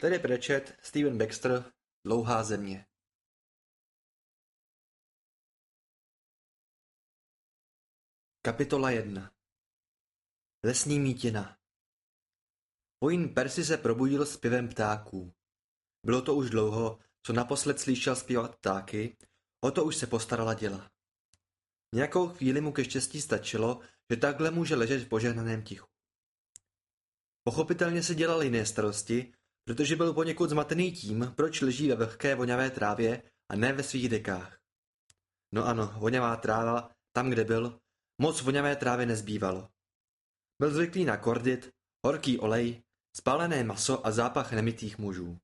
Terry Pratchett, Steven Baxter, Dlouhá země. Kapitola 1 Lesní mítina Vojín Percy se probudil s pivem ptáků. Bylo to už dlouho, co naposled slyšel zpívat ptáky, o to už se postarala děla. Nějakou chvíli mu ke štěstí stačilo, že takhle může ležet v požehnaném tichu. Pochopitelně se dělal jiné starosti, protože byl poněkud zmatený tím, proč leží ve vlhké voňavé trávě a ne ve svých dekách. No ano, voňavá tráva, tam, kde byl, moc voňavé trávy nezbývalo. Byl zvyklý na kordit, horký olej, spálené maso a zápach nemitých mužů.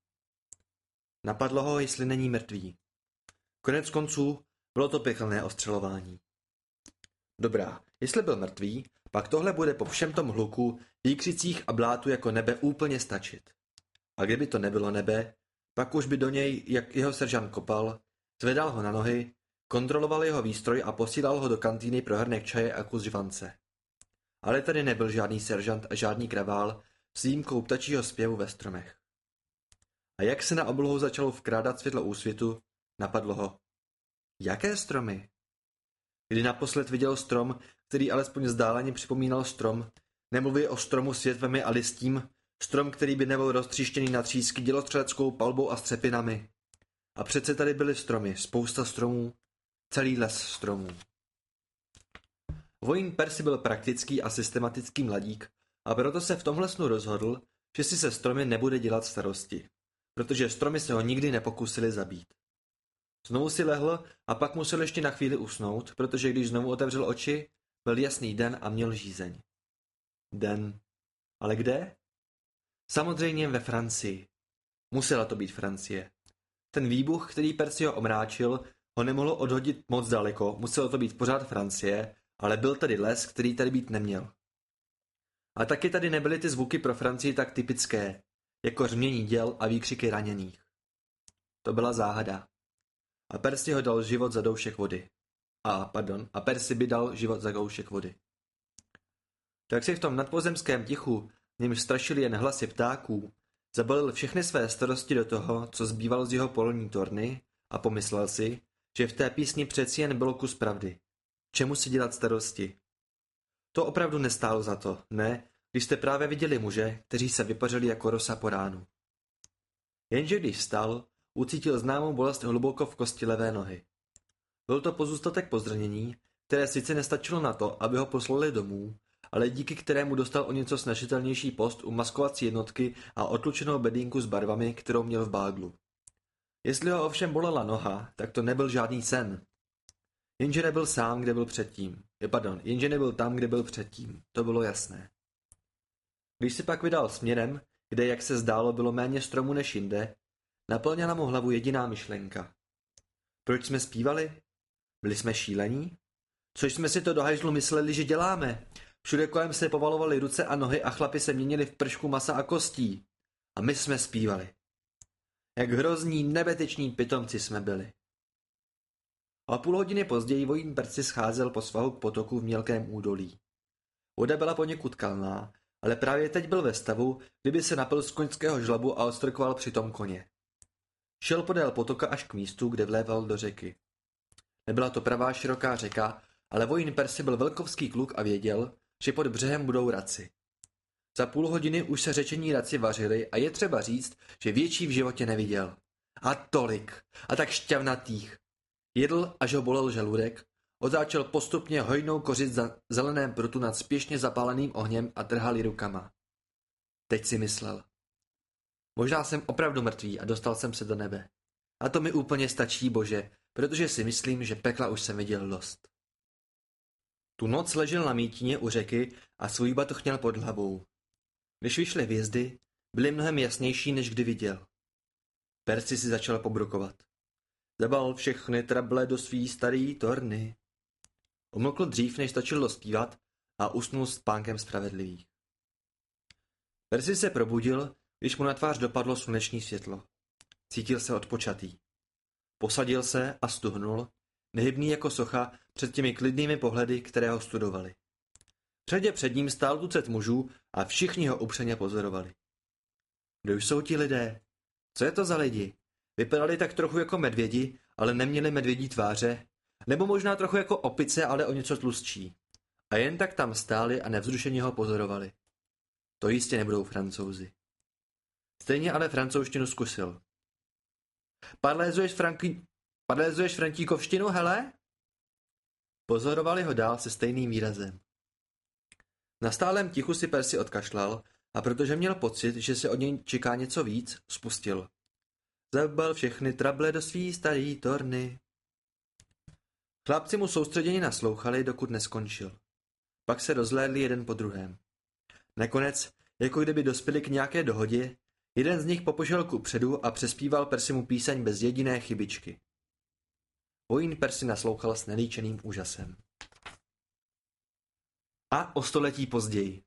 Napadlo ho, jestli není mrtvý. Konec konců bylo to pěkné ostřelování. Dobrá, jestli byl mrtvý, pak tohle bude po všem tom hluku, výkřicích a blátu jako nebe úplně stačit. A kdyby to nebylo nebe, pak už by do něj, jak jeho seržant kopal, zvedal ho na nohy, kontroloval jeho výstroj a posílal ho do kantýny pro hrnek čaje a kus žvance. Ale tady nebyl žádný seržant a žádný kravál s výjimkou ptačího zpěvu ve stromech. A jak se na oblohu začalo vkrádat světlo úsvitu, napadlo ho. Jaké stromy? Kdy naposled viděl strom, který alespoň zdáleně připomínal strom, nemluví o stromu s větvemi a listím, Strom, který by nebyl roztříštěný na třísky dělostřeleckou palbou a střepinami. A přece tady byly stromy, spousta stromů, celý les stromů. Vojín Percy byl praktický a systematický mladík a proto se v tomhle snu rozhodl, že si se stromy nebude dělat starosti, protože stromy se ho nikdy nepokusili zabít. Znovu si lehl a pak musel ještě na chvíli usnout, protože když znovu otevřel oči, byl jasný den a měl žízeň. Den. Ale kde? Samozřejmě ve Francii. Musela to být Francie. Ten výbuch, který Percyho omráčil, ho nemohlo odhodit moc daleko, muselo to být pořád Francie, ale byl tady les, který tady být neměl. A taky tady nebyly ty zvuky pro Francii tak typické, jako řmění děl a výkřiky raněných. To byla záhada. A Percy ho dal život za doušek vody. A, pardon, a Percy by dal život za doušek vody. Tak si v tom nadpozemském tichu němž strašili jen hlasy ptáků, zabalil všechny své starosti do toho, co zbývalo z jeho polní torny a pomyslel si, že v té písni přeci jen bylo kus pravdy. Čemu si dělat starosti? To opravdu nestálo za to, ne, když jste právě viděli muže, kteří se vypařili jako rosa po ránu. Jenže když vstal, ucítil známou bolest hluboko v kosti levé nohy. Byl to pozůstatek pozranění, které sice nestačilo na to, aby ho poslali domů, ale díky kterému dostal o něco snažitelnější post u maskovací jednotky a otlučenou bedínku s barvami, kterou měl v báglu. Jestli ho ovšem bolela noha, tak to nebyl žádný sen. Jenže nebyl sám, kde byl předtím. Je, pardon, jenže nebyl tam, kde byl předtím. To bylo jasné. Když si pak vydal směrem, kde, jak se zdálo, bylo méně stromů než jinde, naplněla mu hlavu jediná myšlenka. Proč jsme zpívali? Byli jsme šílení? Což jsme si to do hajzlu mysleli, že děláme. Všude kolem se povalovaly ruce a nohy a chlapy se měnili v pršku masa a kostí. A my jsme zpívali. Jak hrozní nebeteční pitomci jsme byli. A půl hodiny později vojín Perci scházel po svahu k potoku v mělkém údolí. Voda byla poněkud kalná, ale právě teď byl ve stavu, kdyby se napil z koňského žlabu a odstrkoval přitom koně. Šel podél potoka až k místu, kde vléval do řeky. Nebyla to pravá široká řeka, ale vojín Percy byl velkovský kluk a věděl, že pod břehem budou raci. Za půl hodiny už se řečení raci vařili a je třeba říct, že větší v životě neviděl. A tolik. A tak šťavnatých. Jedl, až ho bolel žaludek, otáčel postupně hojnou kořit za zeleném prutu nad spěšně zapáleným ohněm a trhal rukama. Teď si myslel. Možná jsem opravdu mrtvý a dostal jsem se do nebe. A to mi úplně stačí, bože, protože si myslím, že pekla už jsem viděl dost. Tu noc ležel na mítině u řeky a svůj batoh měl pod hlavou. Když vyšly hvězdy, byly mnohem jasnější, než kdy viděl. Percy si začal pobrukovat. Zabal všechny trable do svý starý torny. Omlkl dřív, než stačil dospívat a usnul s pánkem spravedlivých. Percy se probudil, když mu na tvář dopadlo sluneční světlo. Cítil se odpočatý. Posadil se a stuhnul, nehybný jako socha před těmi klidnými pohledy, které ho studovali. Předě před ním stál tucet mužů a všichni ho upřeně pozorovali. Kdo jsou ti lidé? Co je to za lidi? Vypadali tak trochu jako medvědi, ale neměli medvědí tváře, nebo možná trochu jako opice, ale o něco tlustší. A jen tak tam stáli a nevzrušeně ho pozorovali. To jistě nebudou francouzi. Stejně ale francouzštinu zkusil. Parlézuješ, Franky... Parlézuješ frantíkovštinu, hele? Pozorovali ho dál se stejným výrazem. Na stálem tichu si Percy odkašlal a protože měl pocit, že se od něj čeká něco víc, spustil. Zabal všechny trable do svý starý torny. Chlapci mu soustředěně naslouchali, dokud neskončil. Pak se rozhlédli jeden po druhém. Nakonec, jako kdyby dospěli k nějaké dohodě, jeden z nich popožel ku předu a přespíval Persimu píseň bez jediné chybičky. Vojín Persi naslouchal s nelíčeným úžasem. A o století později.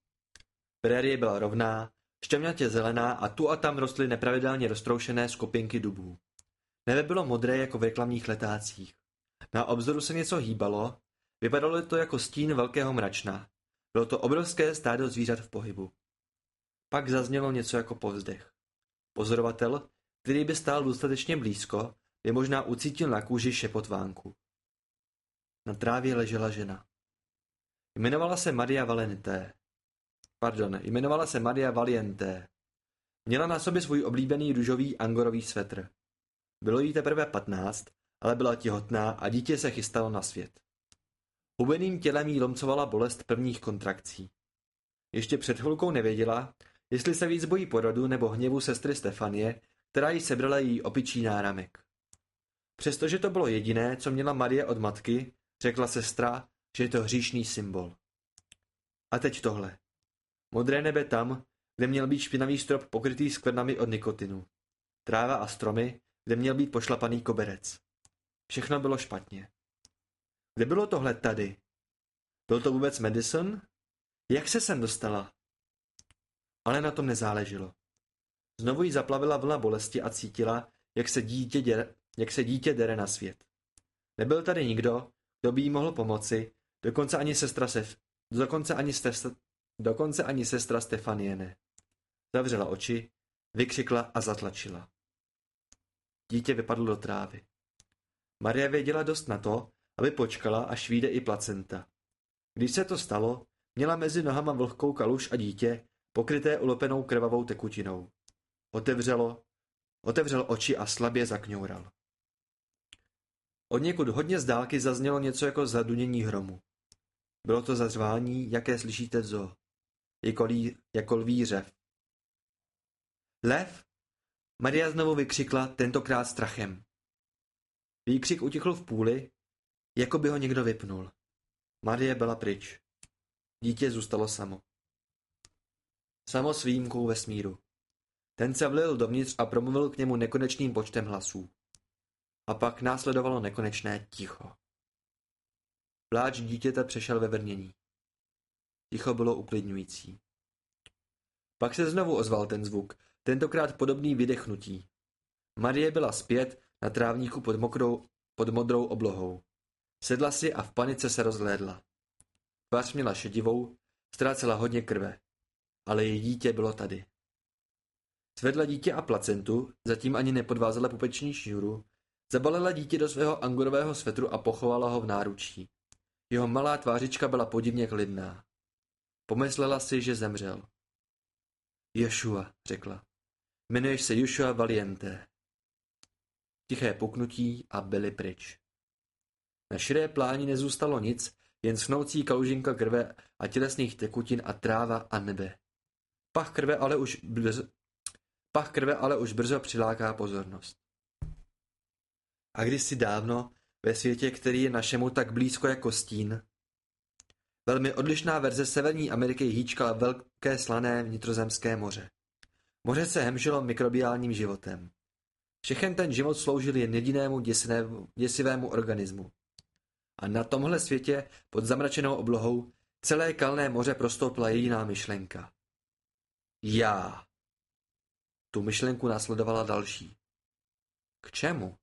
Prérie byla rovná, šťavnatě zelená a tu a tam rostly nepravidelně roztroušené skupinky dubů. Nebe bylo modré jako v reklamních letácích. Na obzoru se něco hýbalo, vypadalo to jako stín velkého mračna. Bylo to obrovské stádo zvířat v pohybu. Pak zaznělo něco jako povzdech. Pozorovatel, který by stál dostatečně blízko, by možná ucítil na kůži šepotvánku. Na trávě ležela žena. Jmenovala se Maria Valenté. Pardon, jmenovala se Maria Valienté. Měla na sobě svůj oblíbený růžový angorový svetr. Bylo jí teprve patnáct, ale byla těhotná a dítě se chystalo na svět. Hubeným tělem jí lomcovala bolest prvních kontrakcí. Ještě před chvilkou nevěděla, jestli se víc bojí porodu nebo hněvu sestry Stefanie, která jí sebrala její opičí náramek. Přestože to bylo jediné, co měla Marie od matky, řekla sestra, že je to hříšný symbol. A teď tohle. Modré nebe tam, kde měl být špinavý strop pokrytý skvrnami od nikotinu. Tráva a stromy, kde měl být pošlapaný koberec. Všechno bylo špatně. Kde bylo tohle tady? Byl to vůbec Madison? Jak se sem dostala? Ale na tom nezáleželo. Znovu jí zaplavila vlna bolesti a cítila, jak se dítě, děre, jak se dítě dere na svět. Nebyl tady nikdo, kdo by jí mohl pomoci, dokonce ani sestra Sef, dokonce ani, sestra, dokonce ani sestra Stefanie ne. Zavřela oči, vykřikla a zatlačila. Dítě vypadlo do trávy. Maria věděla dost na to, aby počkala, až vyjde i placenta. Když se to stalo, měla mezi nohama vlhkou kaluž a dítě, pokryté ulopenou krvavou tekutinou. Otevřelo, otevřel oči a slabě zakňoural. Od někud hodně z dálky zaznělo něco jako zadunění hromu. Bylo to zařvání, jaké slyšíte v zoo. Jako, lí, jako lví řev. Lev? Maria znovu vykřikla, tentokrát strachem. Výkřik utichl v půli, jako by ho někdo vypnul. Marie byla pryč. Dítě zůstalo samo. Samo s výjimkou vesmíru. Ten se vlil dovnitř a promluvil k němu nekonečným počtem hlasů. A pak následovalo nekonečné ticho. Pláč dítěte přešel ve vrnění. Ticho bylo uklidňující. Pak se znovu ozval ten zvuk, tentokrát podobný vydechnutí. Marie byla zpět na trávníku pod, mokrou, pod modrou oblohou. Sedla si a v panice se rozhlédla. Tvář měla šedivou, ztrácela hodně krve, ale její dítě bylo tady. Svedla dítě a placentu, zatím ani nepodvázela pupeční šňůru, zabalila dítě do svého angorového svetru a pochovala ho v náručí. Jeho malá tvářička byla podivně klidná. Pomyslela si, že zemřel. Joshua, řekla. Jmenuješ se Joshua Valiente. Tiché puknutí a byli pryč. Na širé pláni nezůstalo nic, jen snoucí kalužinka krve a tělesných tekutin a tráva a nebe. Pach krve ale už brzo, pach krve ale už brzo přiláká pozornost. A kdysi dávno, ve světě, který je našemu tak blízko jako stín, velmi odlišná verze Severní Ameriky hýčkala velké slané vnitrozemské moře. Moře se hemžilo mikrobiálním životem. Všechen ten život sloužil jen jedinému děsivému organismu. A na tomhle světě, pod zamračenou oblohou, celé kalné moře prostoupila jediná myšlenka. Já. Tu myšlenku následovala další. K čemu?